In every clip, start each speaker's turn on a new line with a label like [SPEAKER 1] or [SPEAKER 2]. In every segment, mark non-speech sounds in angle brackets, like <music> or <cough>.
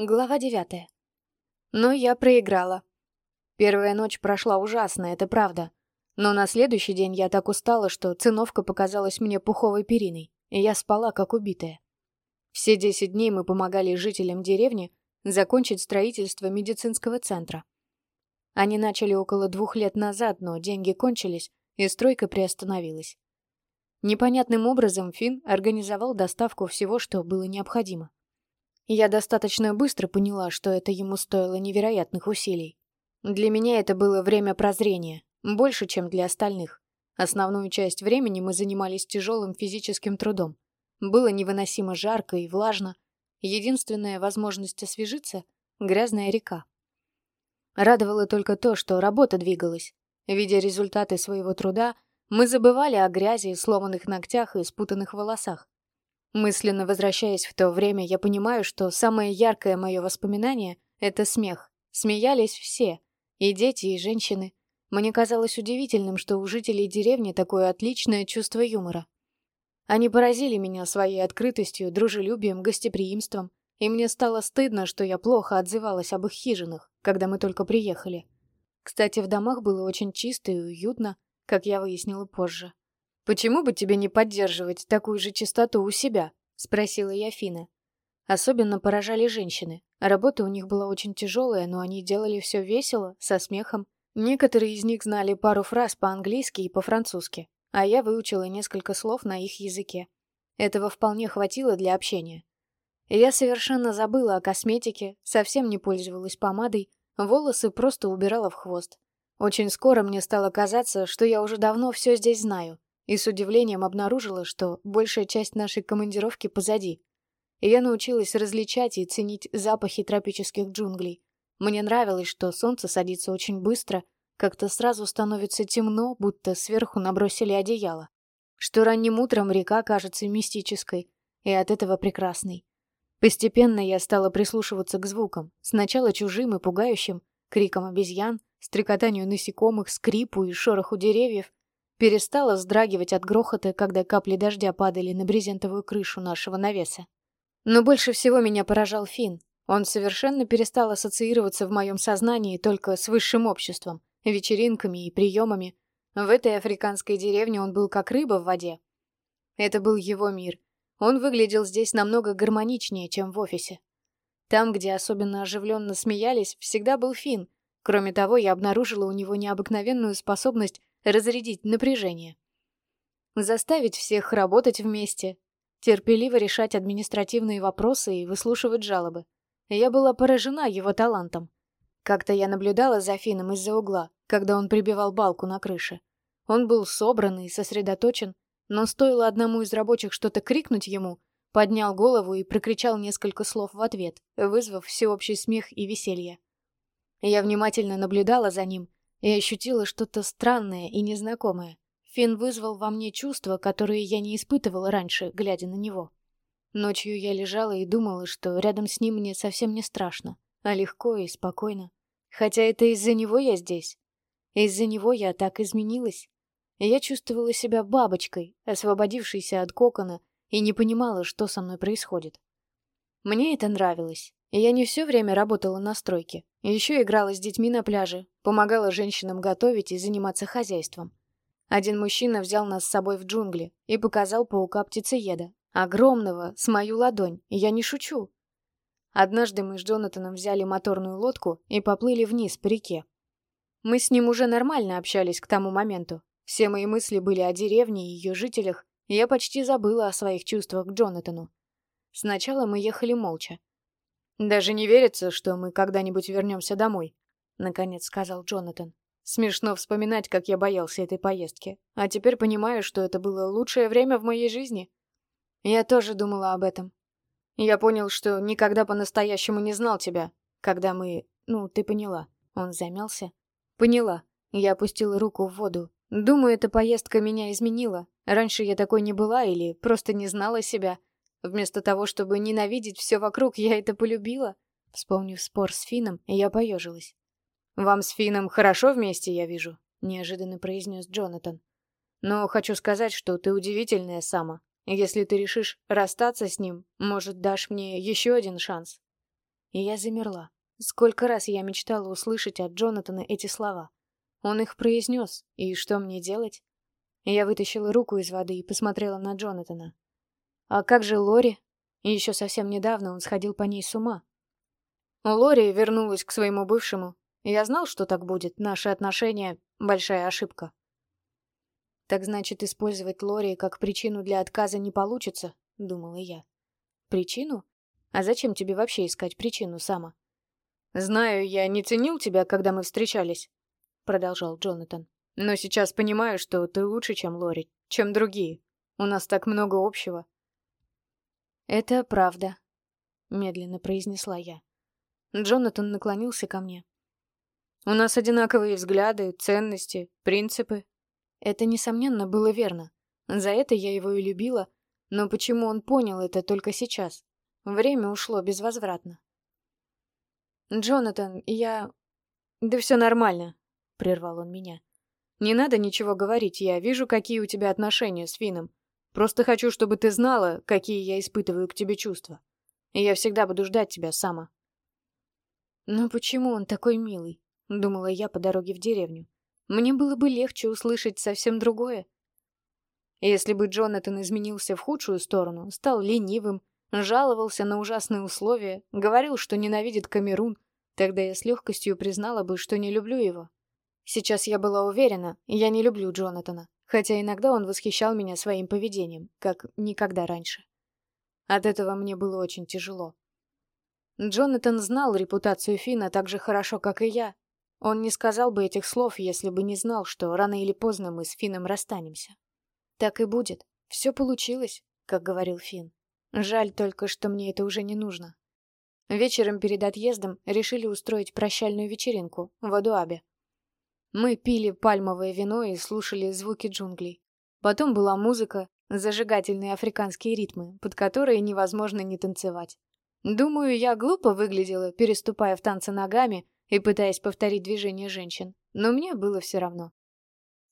[SPEAKER 1] Глава девятая. Но я проиграла. Первая ночь прошла ужасно, это правда. Но на следующий день я так устала, что циновка показалась мне пуховой периной, и я спала как убитая. Все десять дней мы помогали жителям деревни закончить строительство медицинского центра. Они начали около двух лет назад, но деньги кончились, и стройка приостановилась. Непонятным образом Финн организовал доставку всего, что было необходимо. Я достаточно быстро поняла, что это ему стоило невероятных усилий. Для меня это было время прозрения, больше, чем для остальных. Основную часть времени мы занимались тяжелым физическим трудом. Было невыносимо жарко и влажно. Единственная возможность освежиться — грязная река. Радовало только то, что работа двигалась. Видя результаты своего труда, мы забывали о грязи, сломанных ногтях и спутанных волосах. Мысленно возвращаясь в то время, я понимаю, что самое яркое мое воспоминание — это смех. Смеялись все, и дети, и женщины. Мне казалось удивительным, что у жителей деревни такое отличное чувство юмора. Они поразили меня своей открытостью, дружелюбием, гостеприимством, и мне стало стыдно, что я плохо отзывалась об их хижинах, когда мы только приехали. Кстати, в домах было очень чисто и уютно, как я выяснила позже. «Почему бы тебе не поддерживать такую же чистоту у себя?» — спросила я Фина. Особенно поражали женщины. Работа у них была очень тяжелая, но они делали все весело, со смехом. Некоторые из них знали пару фраз по-английски и по-французски, а я выучила несколько слов на их языке. Этого вполне хватило для общения. Я совершенно забыла о косметике, совсем не пользовалась помадой, волосы просто убирала в хвост. Очень скоро мне стало казаться, что я уже давно все здесь знаю, и с удивлением обнаружила, что большая часть нашей командировки позади. Я научилась различать и ценить запахи тропических джунглей. Мне нравилось, что солнце садится очень быстро, как-то сразу становится темно, будто сверху набросили одеяло. Что ранним утром река кажется мистической, и от этого прекрасной. Постепенно я стала прислушиваться к звукам, сначала чужим и пугающим, криком обезьян, стрекотанию насекомых, скрипу и шороху деревьев, Перестала вздрагивать от грохота, когда капли дождя падали на брезентовую крышу нашего навеса. Но больше всего меня поражал Финн. Он совершенно перестал ассоциироваться в моем сознании только с высшим обществом, вечеринками и приемами. В этой африканской деревне он был как рыба в воде. Это был его мир. Он выглядел здесь намного гармоничнее, чем в офисе. Там, где особенно оживленно смеялись, всегда был Финн. Кроме того, я обнаружила у него необыкновенную способность разрядить напряжение. Заставить всех работать вместе, терпеливо решать административные вопросы и выслушивать жалобы. Я была поражена его талантом. Как-то я наблюдала за Фином из-за угла, когда он прибивал балку на крыше. Он был собран и сосредоточен, но стоило одному из рабочих что-то крикнуть ему, поднял голову и прокричал несколько слов в ответ, вызвав всеобщий смех и веселье. Я внимательно наблюдала за ним и ощутила что-то странное и незнакомое. Фин вызвал во мне чувства, которые я не испытывала раньше, глядя на него. Ночью я лежала и думала, что рядом с ним мне совсем не страшно, а легко и спокойно. Хотя это из-за него я здесь. Из-за него я так изменилась. Я чувствовала себя бабочкой, освободившейся от кокона, и не понимала, что со мной происходит. Мне это нравилось. И я не все время работала на стройке. Еще играла с детьми на пляже, помогала женщинам готовить и заниматься хозяйством. Один мужчина взял нас с собой в джунгли и показал паука-птицееда. Огромного, с мою ладонь, я не шучу. Однажды мы с Джонатаном взяли моторную лодку и поплыли вниз по реке. Мы с ним уже нормально общались к тому моменту. Все мои мысли были о деревне и ее жителях, и я почти забыла о своих чувствах к Джонатану. Сначала мы ехали молча. «Даже не верится, что мы когда-нибудь вернемся домой», — наконец сказал Джонатан. «Смешно вспоминать, как я боялся этой поездки. А теперь понимаю, что это было лучшее время в моей жизни». Я тоже думала об этом. Я понял, что никогда по-настоящему не знал тебя, когда мы... Ну, ты поняла. Он замялся. Поняла. Я опустила руку в воду. Думаю, эта поездка меня изменила. Раньше я такой не была или просто не знала себя. Вместо того, чтобы ненавидеть все вокруг, я это полюбила. Вспомнив спор с Фином, я поежилась. «Вам с Фином хорошо вместе, я вижу», — неожиданно произнес Джонатан. «Но хочу сказать, что ты удивительная сама. Если ты решишь расстаться с ним, может, дашь мне еще один шанс». И я замерла. Сколько раз я мечтала услышать от Джонатана эти слова. Он их произнес, и что мне делать? Я вытащила руку из воды и посмотрела на Джонатана. А как же Лори? Еще совсем недавно он сходил по ней с ума. Лори вернулась к своему бывшему. Я знал, что так будет. Наши отношения — большая ошибка. Так значит, использовать Лори как причину для отказа не получится, думала я. Причину? А зачем тебе вообще искать причину, Сама? Знаю, я не ценил тебя, когда мы встречались, продолжал Джонатан. Но сейчас понимаю, что ты лучше, чем Лори, чем другие. У нас так много общего. Это правда, медленно произнесла я. Джонатан наклонился ко мне. У нас одинаковые взгляды, ценности, принципы, это, несомненно, было верно. За это я его и любила, но почему он понял это только сейчас? Время ушло безвозвратно. «Джонатан, я...» «Да все нормально», — прервал он меня. «Не надо ничего говорить, я вижу, какие у тебя отношения с Фином. Просто хочу, чтобы ты знала, какие я испытываю к тебе чувства. И я всегда буду ждать тебя, Сама». «Ну почему он такой милый?» — думала я по дороге в деревню. Мне было бы легче услышать совсем другое. Если бы Джонатан изменился в худшую сторону, стал ленивым, жаловался на ужасные условия, говорил, что ненавидит Камерун, тогда я с легкостью признала бы, что не люблю его. Сейчас я была уверена, я не люблю Джонатана, хотя иногда он восхищал меня своим поведением, как никогда раньше. От этого мне было очень тяжело. Джонатан знал репутацию Фина так же хорошо, как и я, он не сказал бы этих слов, если бы не знал, что рано или поздно мы с Фином расстанемся. Так и будет. Все получилось, как говорил Фин. Жаль только, что мне это уже не нужно. Вечером перед отъездом решили устроить прощальную вечеринку в Адуабе. Мы пили пальмовое вино и слушали звуки джунглей. Потом была музыка, зажигательные африканские ритмы, под которые невозможно не танцевать. Думаю, я глупо выглядела, переступая в танце ногами, и пытаясь повторить движение женщин, но мне было все равно.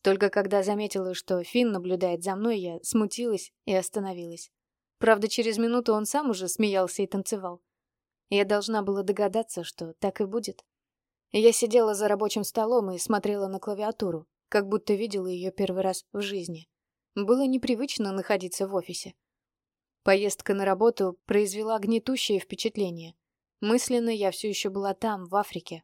[SPEAKER 1] Только когда заметила, что Финн наблюдает за мной, я смутилась и остановилась. Правда, через минуту он сам уже смеялся и танцевал. Я должна была догадаться, что так и будет. Я сидела за рабочим столом и смотрела на клавиатуру, как будто видела ее первый раз в жизни. Было непривычно находиться в офисе. Поездка на работу произвела гнетущее впечатление. Мысленно я все еще была там, в Африке.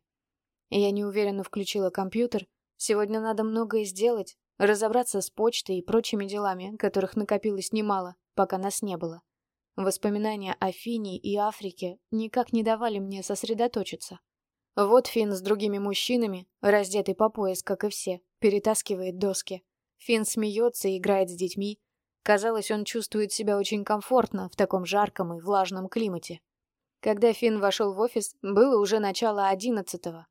[SPEAKER 1] Я неуверенно включила компьютер. Сегодня надо многое сделать, разобраться с почтой и прочими делами, которых накопилось немало, пока нас не было. Воспоминания о Фине и Африке никак не давали мне сосредоточиться. Вот Фин с другими мужчинами, раздетый по пояс, как и все, перетаскивает доски. Фин смеется и играет с детьми. Казалось, он чувствует себя очень комфортно в таком жарком и влажном климате. Когда Финн вошел в офис, было уже начало одиннадцатого.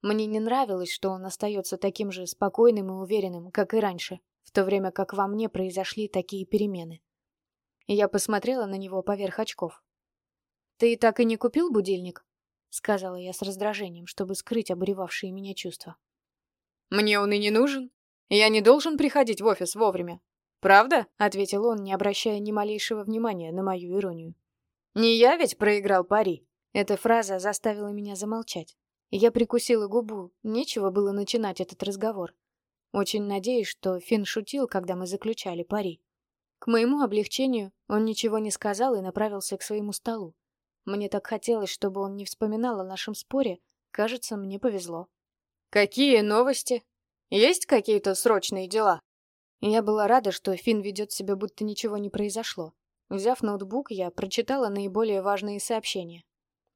[SPEAKER 1] Мне не нравилось, что он остается таким же спокойным и уверенным, как и раньше, в то время как во мне произошли такие перемены. Я посмотрела на него поверх очков. «Ты так и не купил будильник?» — сказала я с раздражением, чтобы скрыть обуревавшие меня чувства. «Мне он и не нужен. Я не должен приходить в офис вовремя. Правда?» — ответил он, не обращая ни малейшего внимания на мою иронию. «Не я ведь проиграл пари?» Эта фраза заставила меня замолчать. Я прикусила губу, нечего было начинать этот разговор. Очень надеюсь, что Финн шутил, когда мы заключали пари. К моему облегчению он ничего не сказал и направился к своему столу. Мне так хотелось, чтобы он не вспоминал о нашем споре. Кажется, мне повезло. «Какие новости? Есть какие-то срочные дела?» Я была рада, что Финн ведет себя, будто ничего не произошло. Взяв ноутбук, я прочитала наиболее важные сообщения.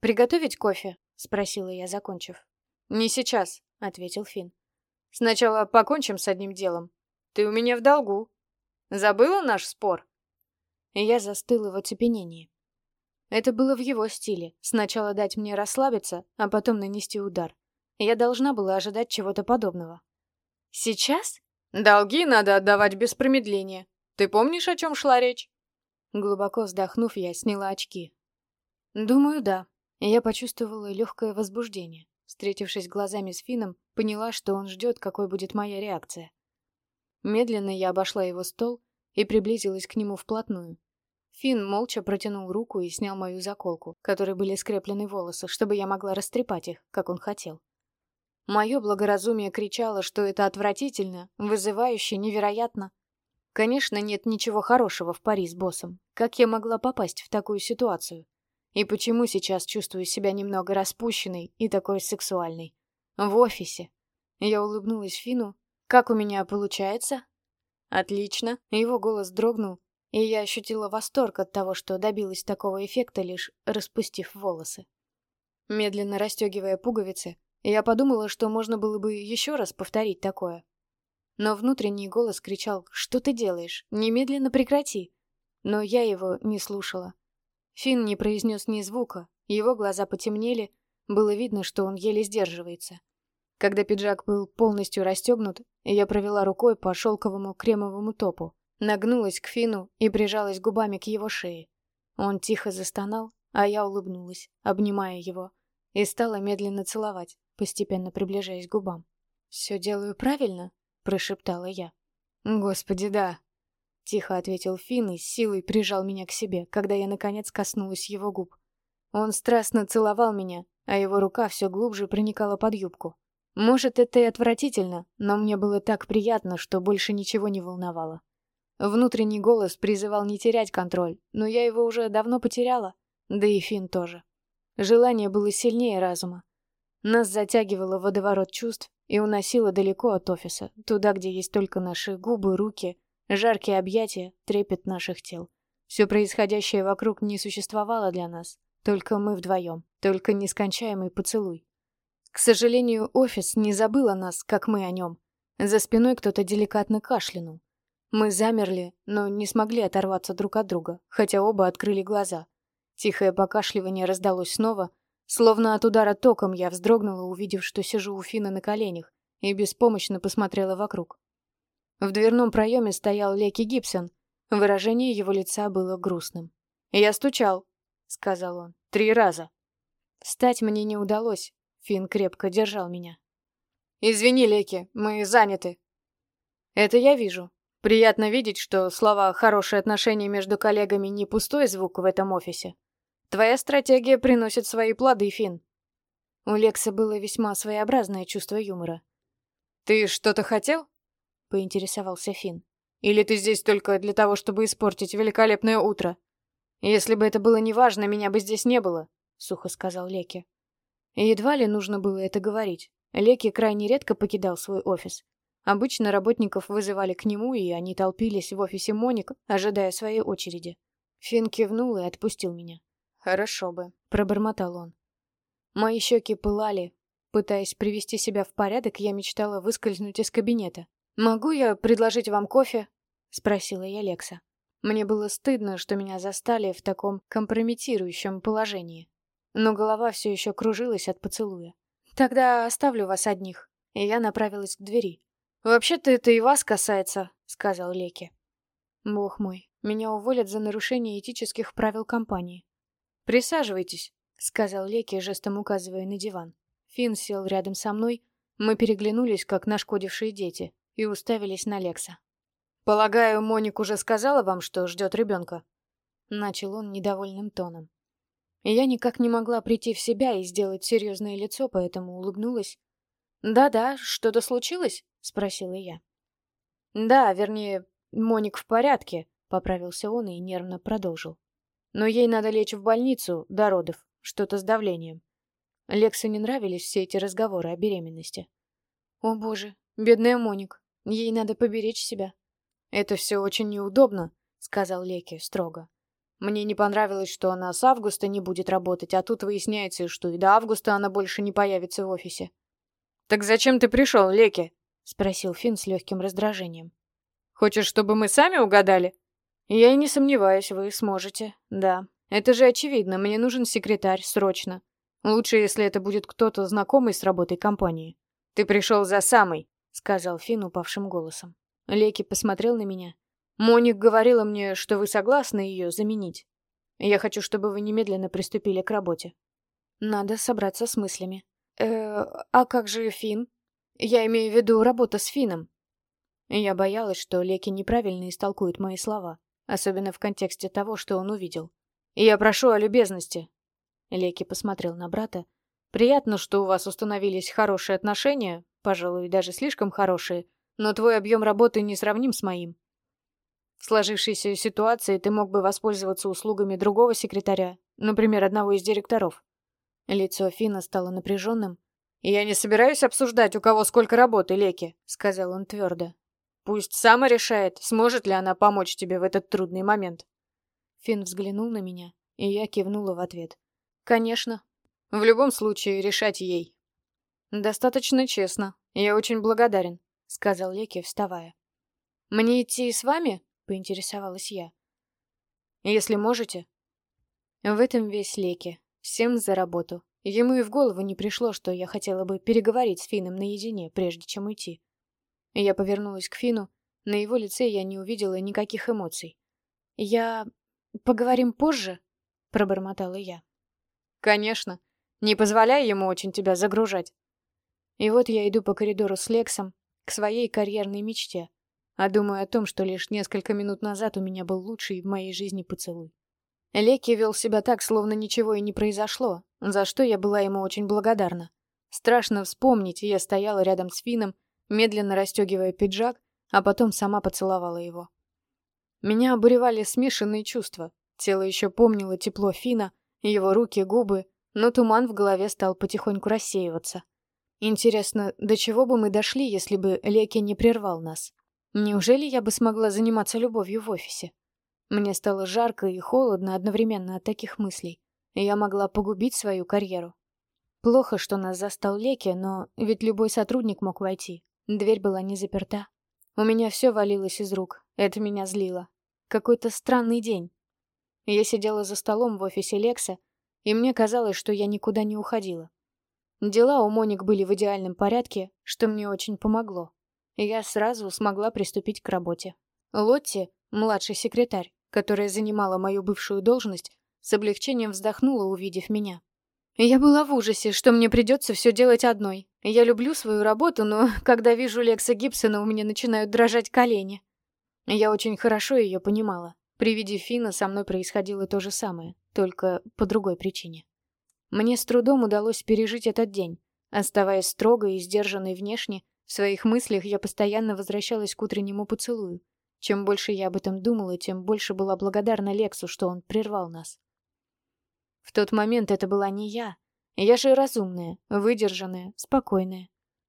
[SPEAKER 1] «Приготовить кофе?» — спросила я, закончив. «Не сейчас», — ответил Финн. «Сначала покончим с одним делом. Ты у меня в долгу. Забыла наш спор?» Я застыла в оцепенении. Это было в его стиле. Сначала дать мне расслабиться, а потом нанести удар. Я должна была ожидать чего-то подобного. «Сейчас?» «Долги надо отдавать без промедления. Ты помнишь, о чем шла речь?» Глубоко вздохнув, я сняла очки. Думаю, да. Я почувствовала легкое возбуждение. Встретившись глазами с Фином, поняла, что он ждет, какой будет моя реакция. Медленно я обошла его стол и приблизилась к нему вплотную. Финн молча протянул руку и снял мою заколку, которой были скреплены волосы, чтобы я могла растрепать их, как он хотел. Мое благоразумие кричало, что это отвратительно, вызывающе, невероятно. Конечно, нет ничего хорошего в пари с боссом. Как я могла попасть в такую ситуацию? И почему сейчас чувствую себя немного распущенной и такой сексуальной? В офисе. Я улыбнулась Фину. «Как у меня получается?» «Отлично». Его голос дрогнул, и я ощутила восторг от того, что добилась такого эффекта, лишь распустив волосы. Медленно расстегивая пуговицы, я подумала, что можно было бы еще раз повторить такое. Но внутренний голос кричал «Что ты делаешь? Немедленно прекрати!» Но я его не слушала. Финн не произнес ни звука, его глаза потемнели, было видно, что он еле сдерживается. Когда пиджак был полностью расстегнут, я провела рукой по шелковому кремовому топу, нагнулась к Фину и прижалась губами к его шее. Он тихо застонал, а я улыбнулась, обнимая его, и стала медленно целовать, постепенно приближаясь к губам. «Все делаю правильно?» — прошептала я. «Господи, да!» — тихо ответил Финн и с силой прижал меня к себе, когда я, наконец, коснулась его губ. Он страстно целовал меня, а его рука все глубже проникала под юбку. Может, это и отвратительно, но мне было так приятно, что больше ничего не волновало. Внутренний голос призывал не терять контроль, но я его уже давно потеряла, да и Фин тоже. Желание было сильнее разума. Нас затягивало водоворот чувств и уносило далеко от офиса, туда, где есть только наши губы, руки, жаркие объятия, трепет наших тел. Все происходящее вокруг не существовало для нас, только мы вдвоем, только нескончаемый поцелуй. К сожалению, офис не забыл о нас, как мы о нем. За спиной кто-то деликатно кашлянул. Мы замерли, но не смогли оторваться друг от друга, хотя оба открыли глаза. Тихое покашливание раздалось снова, словно от удара током я вздрогнула, увидев, что сижу у Фина на коленях, и беспомощно посмотрела вокруг. В дверном проеме стоял Леки Гибсон. Выражение его лица было грустным. «Я стучал», — сказал он, — «три раза». Встать мне не удалось, Фин крепко держал меня. «Извини, Леки, мы заняты». «Это я вижу. Приятно видеть, что слова «хорошие отношения между коллегами» не пустой звук в этом офисе. Твоя стратегия приносит свои плоды, Фин. У Лекса было весьма своеобразное чувство юмора. «Ты что-то хотел?» — поинтересовался Фин. «Или ты здесь только для того, чтобы испортить великолепное утро? Если бы это было неважно, меня бы здесь не было», — сухо сказал Леки. Едва ли нужно было это говорить. Леки крайне редко покидал свой офис. Обычно работников вызывали к нему, и они толпились в офисе Моник, ожидая своей очереди. Фин кивнул и отпустил меня. «Хорошо бы», — пробормотал он. Мои щеки пылали. Пытаясь привести себя в порядок, я мечтала выскользнуть из кабинета. «Могу я предложить вам кофе?» — спросила я Лекса. Мне было стыдно, что меня застали в таком компрометирующем положении но голова все еще кружилась от поцелуя. «Тогда оставлю вас одних», и я направилась к двери. «Вообще-то это и вас касается», — сказал Леки. «Бог мой, меня уволят за нарушение этических правил компании». «Присаживайтесь», — сказал Леки, жестом указывая на диван. Финн сел рядом со мной, мы переглянулись, как нашкодившие дети, и уставились на Лекса. «Полагаю, Моник уже сказала вам, что ждет ребенка?» Начал он недовольным тоном. Я никак не могла прийти в себя и сделать серьезное лицо, поэтому улыбнулась. «Да-да, что-то случилось?» — спросила я. «Да, вернее, Моник в порядке», — поправился он и нервно продолжил. «Но ей надо лечь в больницу до родов, что-то с давлением». Лексу не нравились все эти разговоры о беременности. «О боже, бедная Моник, ей надо поберечь себя». «Это все очень неудобно», — сказал Леки строго. Мне не понравилось, что она с августа не будет работать, а тут выясняется, что и до августа она больше не появится в офисе. «Так зачем ты пришел, Леки?» — спросил Финн с легким раздражением. «Хочешь, чтобы мы сами угадали?» «Я и не сомневаюсь, вы сможете, да. Это же очевидно, мне нужен секретарь, срочно. Лучше, если это будет кто-то знакомый с работой компании». «Ты пришел за самой», — сказал Финн упавшим голосом. Леки посмотрел на меня, Моник говорила мне, что вы согласны ее заменить. Я хочу, чтобы вы немедленно приступили к работе. Надо собраться с мыслями. Э, а как же Фин? Я имею в виду работа с Фином. Я боялась, что Леки неправильно истолкует мои слова. особенно в контексте того, что он увидел. «И я прошу о любезности». Леки посмотрел на брата. «Приятно, что у вас установились хорошие отношения, пожалуй, даже слишком хорошие, но твой объем работы не сравним с моим. В сложившейся ситуации ты мог бы воспользоваться услугами другого секретаря, например, одного из директоров». Лицо Фина стало напряженным. «Я не собираюсь обсуждать, у кого сколько работы, Леки», — сказал он твердо. «Пусть сама решает, сможет ли она помочь тебе в этот трудный момент». Фин взглянул на меня, и я кивнула в ответ. «Конечно. В любом случае, решать ей». «Достаточно честно. Я очень благодарен», — сказал Леки, вставая. «Мне идти с вами?» — поинтересовалась я. «Если можете». В этом весь Леки. Всем за работу. Ему и в голову не пришло, что я хотела бы переговорить с Фином наедине, прежде чем уйти. Я повернулась к Фину. На его лице я не увидела никаких эмоций. «Я... поговорим позже?» — пробормотала я. «Конечно. Не позволяй ему очень тебя загружать». И вот я иду по коридору с Лексом к своей карьерной мечте, а думаю о том, что лишь несколько минут назад у меня был лучший в моей жизни поцелуй. Леки вел себя так, словно ничего и не произошло, за что я была ему очень благодарна. Страшно вспомнить, я стояла рядом с Фином, медленно расстегивая пиджак, а потом сама поцеловала его. Меня обуревали смешанные чувства. Тело еще помнило тепло Фина, его руки, губы, но туман в голове стал потихоньку рассеиваться. Интересно, до чего бы мы дошли, если бы Леки не прервал нас? Неужели я бы смогла заниматься любовью в офисе? Мне стало жарко и холодно одновременно от таких мыслей, я могла погубить свою карьеру. Плохо, что нас застал Леки, но ведь любой сотрудник мог войти. Дверь была не заперта. У меня все валилось из рук, это меня злило. Какой-то странный день. Я сидела за столом в офисе Лекса, и мне казалось, что я никуда не уходила. Дела у Моник были в идеальном порядке, что мне очень помогло. Я сразу смогла приступить к работе. Лотти, младший секретарь, которая занимала мою бывшую должность, с облегчением вздохнула, увидев меня. Я была в ужасе, что мне придется все делать одной. Я люблю свою работу, но <laughs> когда вижу Лекса Гибсона, у меня начинают дрожать колени. Я очень хорошо ее понимала. При виде Фина со мной происходило то же самое, только по другой причине. Мне с трудом удалось пережить этот день. Оставаясь строгой и сдержанной внешне, в своих мыслях я постоянно возвращалась к утреннему поцелую, чем больше я об этом думала, тем больше была благодарна Лексу, что он прервал нас. В тот момент это была не я. Я же разумная, выдержанная, спокойная.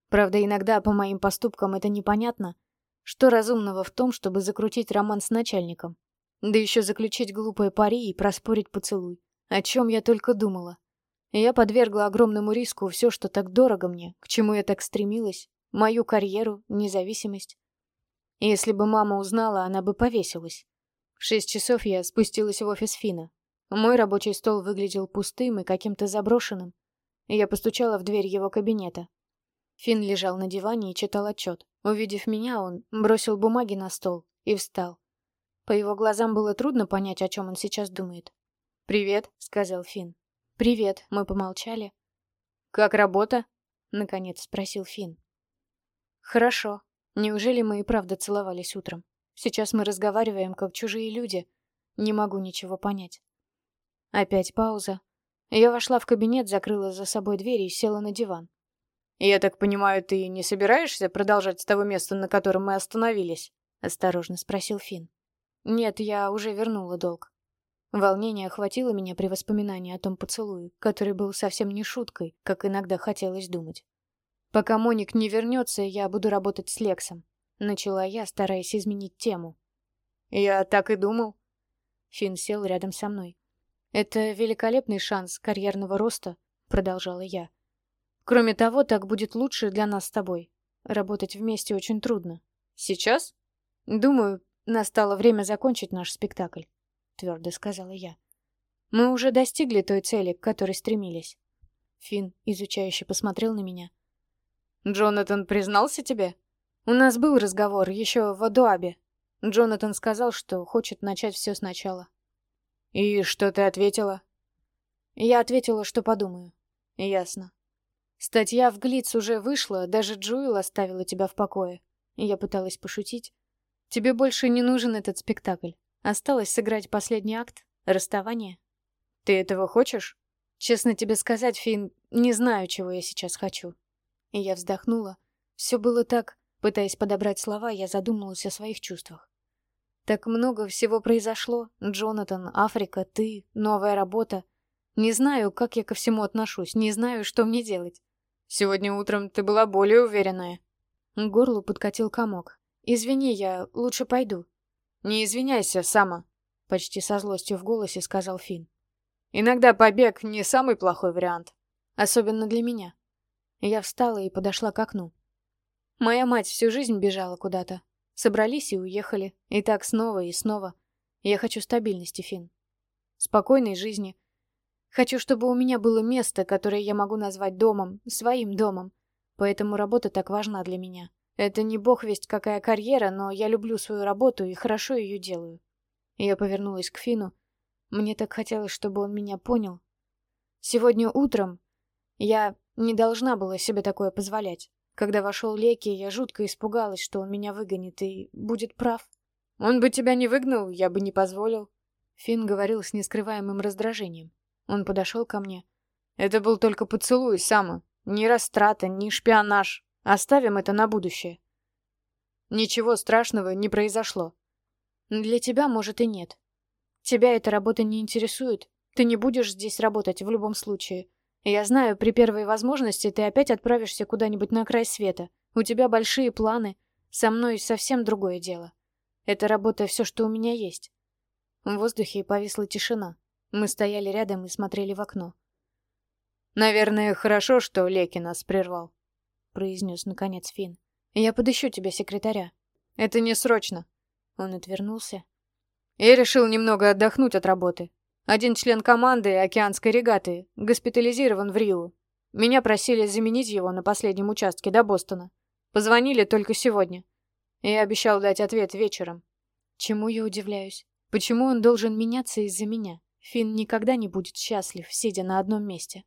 [SPEAKER 1] Правда, иногда по моим поступкам это непонятно. Что разумного в том, чтобы закрутить роман с начальником? Да еще заключить глупое пари и проспорить поцелуй. О чем я только думала. Я подвергла огромному риску все, что так дорого мне, к чему я так стремилась, мою карьеру, независимость. Если бы мама узнала, она бы повесилась. В шесть часов я спустилась в офис Фина. Мой рабочий стол выглядел пустым и каким-то заброшенным. Я постучала в дверь его кабинета. Фин лежал на диване и читал отчет. Увидев меня, он бросил бумаги на стол и встал. По его глазам было трудно понять, о чем он сейчас думает. «Привет», — сказал Фин. «Привет», — мы помолчали. «Как работа?» — наконец спросил Фин. «Хорошо», Неужели мы и правда целовались утром? Сейчас мы разговариваем, как чужие люди. Не могу ничего понять. Опять пауза. Я вошла в кабинет, закрыла за собой дверь и села на диван. «Я так понимаю, ты не собираешься продолжать с того места, на котором мы остановились?» — осторожно спросил Финн. «Нет, я уже вернула долг». Волнение охватило меня при воспоминании о том поцелуе, который был совсем не шуткой, как иногда хотелось думать. Пока Моник не вернется, я буду работать с Лексом. Начала я, стараясь изменить тему. Я так и думал. Финн сел рядом со мной. Это великолепный шанс карьерного роста, продолжала я. Кроме того, так будет лучше для нас с тобой. Работать вместе очень трудно. Сейчас? Думаю, настало время закончить наш спектакль, твердо сказала я. Мы уже достигли той цели, к которой стремились. Финн изучающе посмотрел на меня. Джонатан признался тебе? У нас был разговор еще в Адуабе. Джонатан сказал, что хочет начать все сначала. И что ты ответила? Я ответила, что подумаю. Ясно. Статья в Глиц уже вышла, даже Джуэл оставила тебя в покое. Я пыталась пошутить. Тебе больше не нужен этот спектакль. Осталось сыграть последний акт, расставание. Ты этого хочешь? Честно тебе сказать, Фин, не знаю, чего я сейчас хочу. И я вздохнула. Все было так... Пытаясь подобрать слова, я задумалась о своих чувствах. Так много всего произошло. Джонатан, Африка, ты, новая работа. Не знаю, как я ко всему отношусь, не знаю, что мне делать. Сегодня утром ты была более уверенная. К горлу подкатил комок. Извини, я лучше пойду. Не извиняйся, Сама, почти со злостью в голосе сказал Фин. Иногда побег не самый плохой вариант, особенно для меня. Я встала и подошла к окну. Моя мать всю жизнь бежала куда-то. Собрались и уехали. И так снова и снова. Я хочу стабильности, Фин. Спокойной жизни. Хочу, чтобы у меня было место, которое я могу назвать домом, своим домом. Поэтому работа так важна для меня. Это не бог весть какая карьера, но я люблю свою работу и хорошо ее делаю. Я повернулась к Фину. Мне так хотелось, чтобы он меня понял. Сегодня утром я не должна была себе такое позволять. Когда вошел Леки, я жутко испугалась, что он меня выгонит и будет прав. Он бы тебя не выгнал, я бы не позволил. Финн говорил с нескрываемым раздражением. Он подошел ко мне. Это был только поцелуй, Сама. Ни растрата, ни шпионаж. Оставим это на будущее. Ничего страшного не произошло. Для тебя, может, и нет. Тебя эта работа не интересует. Ты не будешь здесь работать в любом случае. Я знаю, при первой возможности ты опять отправишься куда-нибудь на край света. У тебя большие планы. Со мной совсем другое дело. Эта работа все, что у меня есть. В воздухе повисла тишина. Мы стояли рядом и смотрели в окно. «Наверное, хорошо, что Леки нас прервал», — произнес наконец Финн. «Я подыщу тебе секретаря. Это не срочно». Он отвернулся. «Я решил немного отдохнуть от работы. Один член команды океанской регаты госпитализирован в Рио. Меня просили заменить его на последнем участке до Бостона. Позвонили только сегодня. Я обещал дать ответ вечером. Чему я удивляюсь? Почему он должен меняться из-за меня? Финн никогда не будет счастлив, сидя на одном месте.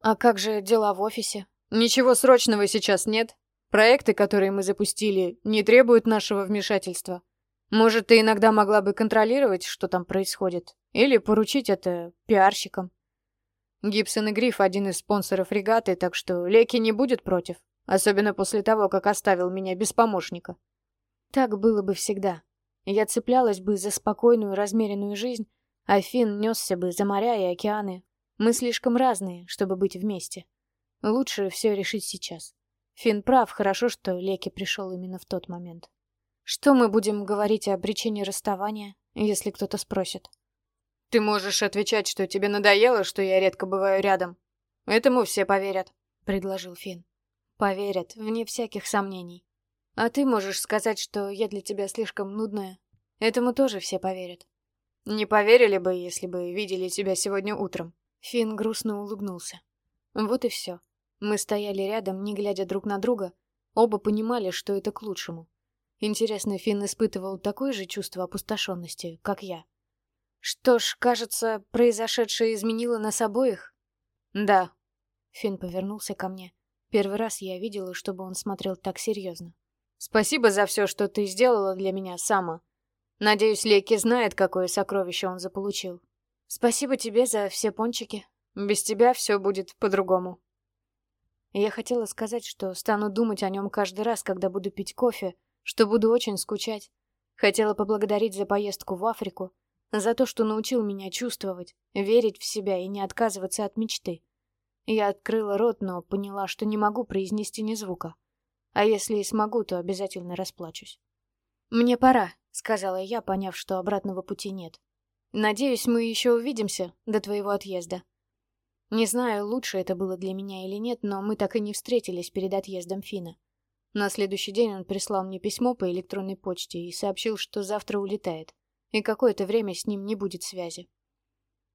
[SPEAKER 1] А как же дела в офисе? Ничего срочного сейчас нет. Проекты, которые мы запустили, не требуют нашего вмешательства. Может, ты иногда могла бы контролировать, что там происходит? Или поручить это пиарщикам? Гибсон и Гриф — один из спонсоров регаты, так что Леки не будет против. Особенно после того, как оставил меня без помощника. Так было бы всегда. Я цеплялась бы за спокойную, размеренную жизнь, а Финн несся бы за моря и океаны. Мы слишком разные, чтобы быть вместе. Лучше все решить сейчас. Финн прав, хорошо, что Леки пришел именно в тот момент. Что мы будем говорить о причине расставания, если кто-то спросит? Ты можешь отвечать, что тебе надоело, что я редко бываю рядом. Этому все поверят, предложил Финн. Поверят, вне всяких сомнений. А ты можешь сказать, что я для тебя слишком нудная. Этому тоже все поверят. Не поверили бы, если бы видели тебя сегодня утром. Финн грустно улыбнулся. Вот и все. Мы стояли рядом, не глядя друг на друга. Оба понимали, что это к лучшему. Интересно, Финн испытывал такое же чувство опустошенности, как я. Что ж, кажется, произошедшее изменило нас обоих? Да. Финн повернулся ко мне. Первый раз я видела, чтобы он смотрел так серьезно. Спасибо за все, что ты сделала для меня сама. Надеюсь, Леки знает, какое сокровище он заполучил. Спасибо тебе за все пончики. Без тебя все будет по-другому. Я хотела сказать, что стану думать о нем каждый раз, когда буду пить кофе, что буду очень скучать. Хотела поблагодарить за поездку в Африку, за то, что научил меня чувствовать, верить в себя и не отказываться от мечты. Я открыла рот, но поняла, что не могу произнести ни звука. А если и смогу, то обязательно расплачусь. «Мне пора», — сказала я, поняв, что обратного пути нет. «Надеюсь, мы еще увидимся до твоего отъезда». Не знаю, лучше это было для меня или нет, но мы так и не встретились перед отъездом Фина. На следующий день он прислал мне письмо по электронной почте и сообщил, что завтра улетает, и какое-то время с ним не будет связи.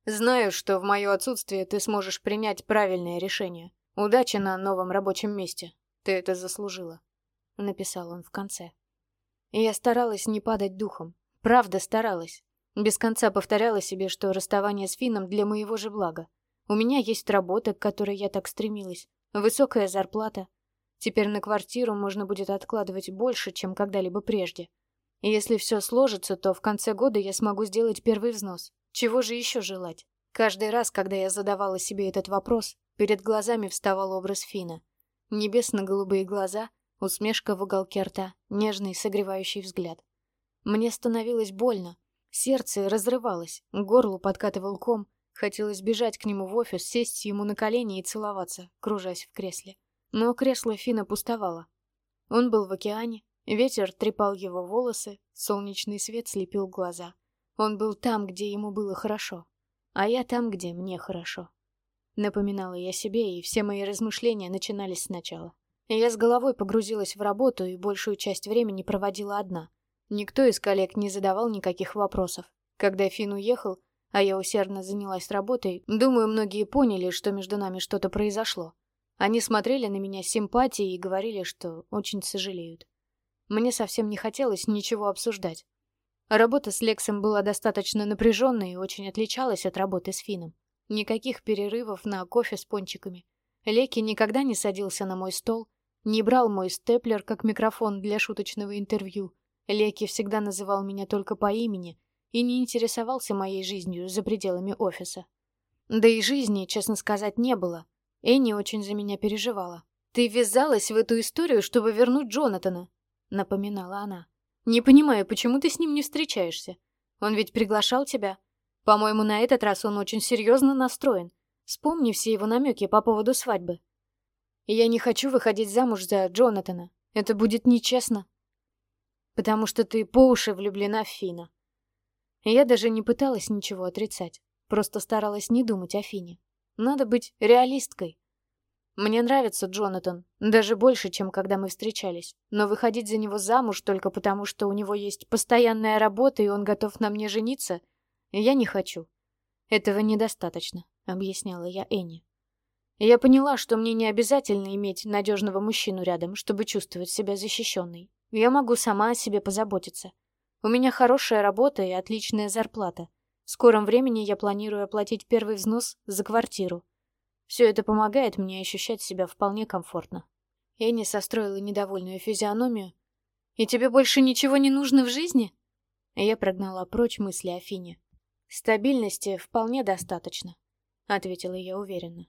[SPEAKER 1] «Знаю, что в мое отсутствие ты сможешь принять правильное решение. Удачи на новом рабочем месте. Ты это заслужила», — написал он в конце. Я старалась не падать духом. Правда старалась. Без конца повторяла себе, что расставание с Финном для моего же блага. У меня есть работа, к которой я так стремилась, высокая зарплата, Теперь на квартиру можно будет откладывать больше, чем когда-либо прежде. Если все сложится, то в конце года я смогу сделать первый взнос. Чего же еще желать? Каждый раз, когда я задавала себе этот вопрос, перед глазами вставал образ Фина. Небесно-голубые глаза, усмешка в уголке рта, нежный согревающий взгляд. Мне становилось больно. Сердце разрывалось, к горлу подкатывал ком. Хотелось бежать к нему в офис, сесть ему на колени и целоваться, кружась в кресле. Но кресло Фина пустовало. Он был в океане, ветер трепал его волосы, солнечный свет слепил глаза. Он был там, где ему было хорошо а я там, где мне хорошо. Напоминала я себе, и все мои размышления начинались сначала. Я с головой погрузилась в работу и большую часть времени проводила одна. Никто из коллег не задавал никаких вопросов. Когда Фин уехал, а я усердно занялась работой, думаю, многие поняли, что между нами что-то произошло. Они смотрели на меня с симпатией и говорили, что очень сожалеют. Мне совсем не хотелось ничего обсуждать. Работа с Лексом была достаточно напряженной и очень отличалась от работы с Фином. Никаких перерывов на кофе с пончиками. Леки никогда не садился на мой стол, не брал мой степлер как микрофон для шуточного интервью. Леки всегда называл меня только по имени и не интересовался моей жизнью за пределами офиса. Да и жизни, честно сказать, не было. Энни очень за меня переживала. «Ты ввязалась в эту историю, чтобы вернуть Джонатана», — напоминала она. Не понимаю, почему ты с ним не встречаешься? Он ведь приглашал тебя. По-моему, на этот раз он очень серьезно настроен. Вспомни все его намеки по поводу свадьбы. Я не хочу выходить замуж за Джонатана. Это будет нечестно. Потому что ты по уши влюблена в Фина. Я даже не пыталась ничего отрицать. Просто старалась не думать о Фине. Надо быть реалисткой. Мне нравится Джонатан, даже больше, чем когда мы встречались. Но выходить за него замуж только потому, что у него есть постоянная работа и он готов на мне жениться, я не хочу. Этого недостаточно, объясняла я Энни. Я поняла, что мне не обязательно иметь надежного мужчину рядом, чтобы чувствовать себя защищенной. Я могу сама о себе позаботиться. У меня хорошая работа и отличная зарплата. В скором времени я планирую оплатить первый взнос за квартиру. Все это помогает мне ощущать себя вполне комфортно. Энни состроила недовольную физиономию. «И тебе больше ничего не нужно в жизни?» Я прогнала прочь мысли о Фине. «Стабильности вполне достаточно», — ответила я уверенно.